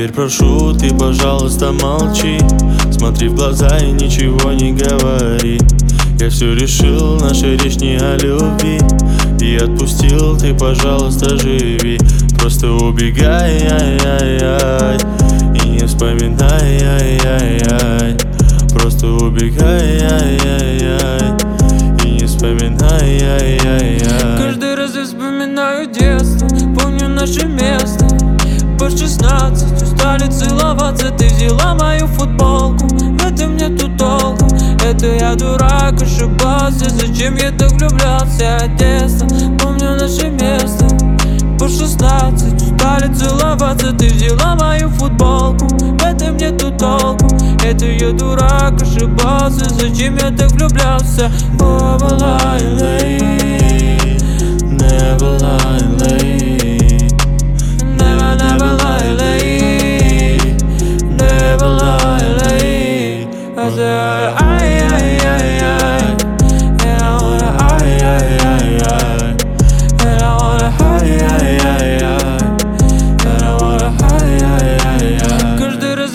Теперь прошу, ты, пожалуйста, молчи. Смотри в глаза и ничего не говори. Я все решил, наша речь не о любви. И отпустил, ты, пожалуйста, живи. Просто убегай, ай-яй-яй. И не вспоминай, ай-яй-яй. Просто убегай, ай-яй-яй. И не вспоминай, ай-яй-яй. Каждый раз я вспоминаю детство Помню наше место По 16 устали целоваться. Ты взяла мою футболку В этом нету толку. Это я дурак, ошибался. Зачем я так влюблялся? Детство Помню наше место. По 16 устали целоваться. Ты взяла мою футболку В этом нету толку. Это я дурак, ошибался. Зачем я так влюблялся? О, лай, лай. Never lie, late.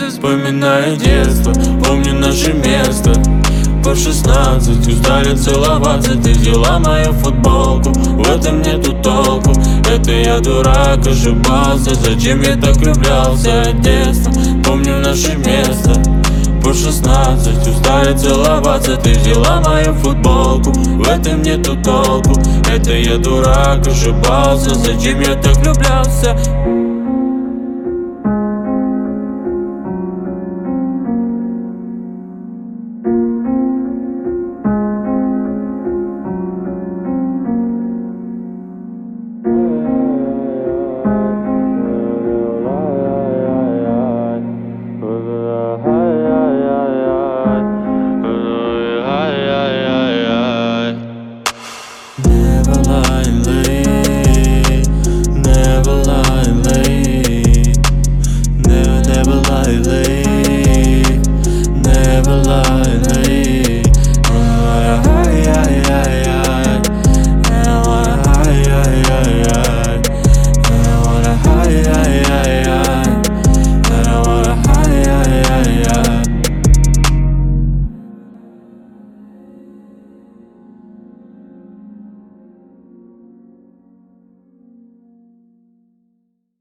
Я вспоминаю детство, помню наше место. По 16 Устали целоваться, ты взяла мою футболку. В этом нету толку, это я дурак, ошибался. Зачем я так влюблялся? Детство, помню наше место Шестнадцать, 16 Устали целоваться, ты взяла мою футболку В этом нету толку, это я дурак, ошибался Зачем я так влюблялся? Uh-huh.